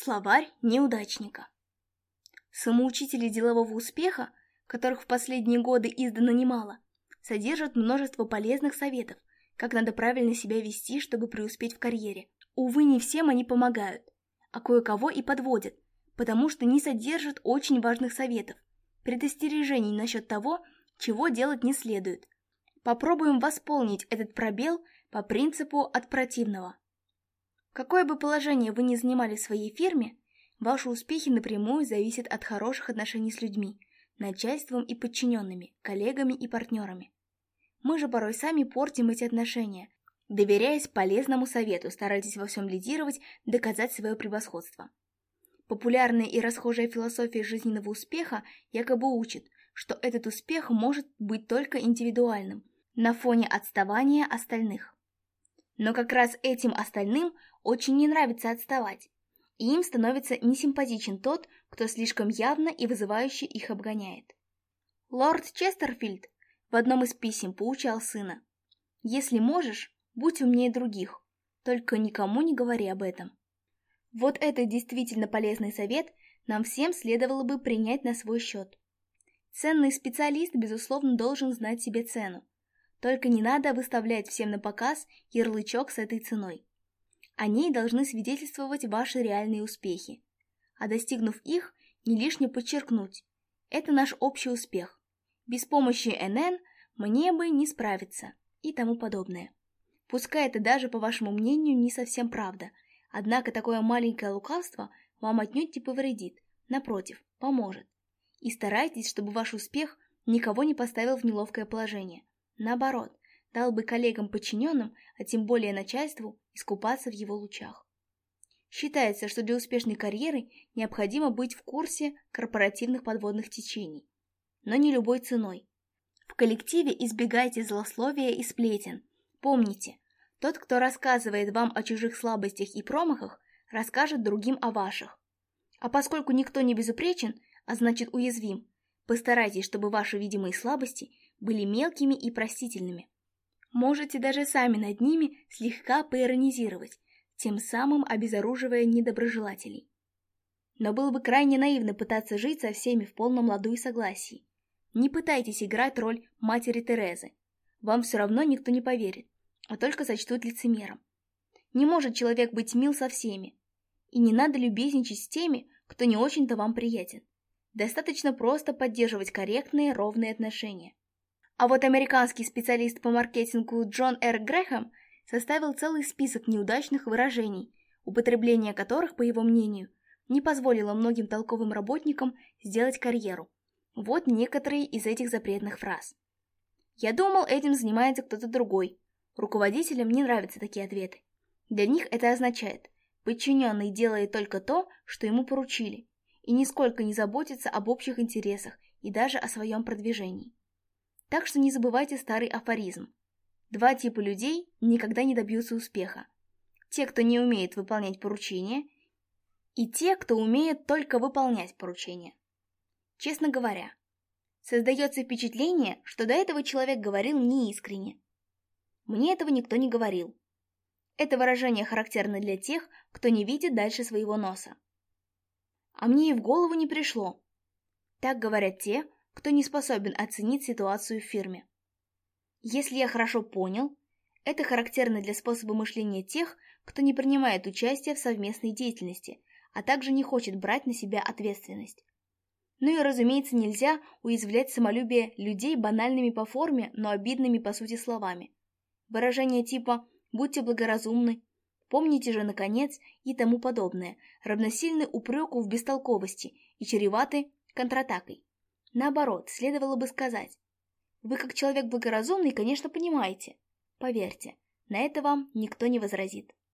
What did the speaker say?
Словарь неудачника. Самоучители делового успеха, которых в последние годы издано немало, содержат множество полезных советов, как надо правильно себя вести, чтобы преуспеть в карьере. Увы, не всем они помогают, а кое-кого и подводят, потому что не содержат очень важных советов, предостережений насчет того, чего делать не следует. Попробуем восполнить этот пробел по принципу от противного. Какое бы положение вы ни занимали в своей фирме, ваши успехи напрямую зависят от хороших отношений с людьми, начальством и подчиненными, коллегами и партнерами. Мы же порой сами портим эти отношения, доверяясь полезному совету, старайтесь во всем лидировать, доказать свое превосходство. Популярная и расхожая философия жизненного успеха якобы учит, что этот успех может быть только индивидуальным, на фоне отставания остальных. Но как раз этим остальным очень не нравится отставать, и им становится несимпатичен тот, кто слишком явно и вызывающе их обгоняет. Лорд Честерфильд в одном из писем поучал сына. «Если можешь, будь умнее других, только никому не говори об этом». Вот это действительно полезный совет нам всем следовало бы принять на свой счет. Ценный специалист, безусловно, должен знать себе цену. Только не надо выставлять всем на показ ярлычок с этой ценой. О ней должны свидетельствовать ваши реальные успехи. А достигнув их, не лишне подчеркнуть. Это наш общий успех. Без помощи НН мне бы не справиться и тому подобное. Пускай это даже, по вашему мнению, не совсем правда, однако такое маленькое лукавство вам отнюдь не повредит, напротив, поможет. И старайтесь, чтобы ваш успех никого не поставил в неловкое положение. Наоборот, дал бы коллегам-подчиненным, а тем более начальству, искупаться в его лучах. Считается, что для успешной карьеры необходимо быть в курсе корпоративных подводных течений, но не любой ценой. В коллективе избегайте злословия и сплетен. Помните, тот, кто рассказывает вам о чужих слабостях и промахах, расскажет другим о ваших. А поскольку никто не безупречен, а значит уязвим, постарайтесь, чтобы ваши видимые слабости были мелкими и простительными. Можете даже сами над ними слегка поиронизировать, тем самым обезоруживая недоброжелателей. Но было бы крайне наивно пытаться жить со всеми в полном ладу и согласии. Не пытайтесь играть роль матери Терезы. Вам все равно никто не поверит, а только сочтут лицемером. Не может человек быть мил со всеми. И не надо любезничать с теми, кто не очень-то вам приятен. Достаточно просто поддерживать корректные, ровные отношения. А вот американский специалист по маркетингу Джон Р. Грэхэм составил целый список неудачных выражений, употребление которых, по его мнению, не позволило многим толковым работникам сделать карьеру. Вот некоторые из этих запретных фраз. «Я думал, этим занимается кто-то другой». Руководителям не нравятся такие ответы. Для них это означает, подчиненный делает только то, что ему поручили, и нисколько не заботится об общих интересах и даже о своем продвижении. Так что не забывайте старый афоризм. Два типа людей никогда не добьются успеха. Те, кто не умеет выполнять поручения, и те, кто умеет только выполнять поручения. Честно говоря, создается впечатление, что до этого человек говорил неискренне. Мне этого никто не говорил. Это выражение характерно для тех, кто не видит дальше своего носа. А мне и в голову не пришло. Так говорят те, кто не способен оценить ситуацию в фирме. Если я хорошо понял, это характерно для способа мышления тех, кто не принимает участие в совместной деятельности, а также не хочет брать на себя ответственность. Ну и, разумеется, нельзя уязвлять самолюбие людей банальными по форме, но обидными по сути словами. Выражения типа «будьте благоразумны», «помните же, наконец» и тому подобное равносильны упреку в бестолковости и чреваты контратакой. Наоборот, следовало бы сказать. Вы, как человек благоразумный, конечно, понимаете. Поверьте, на это вам никто не возразит.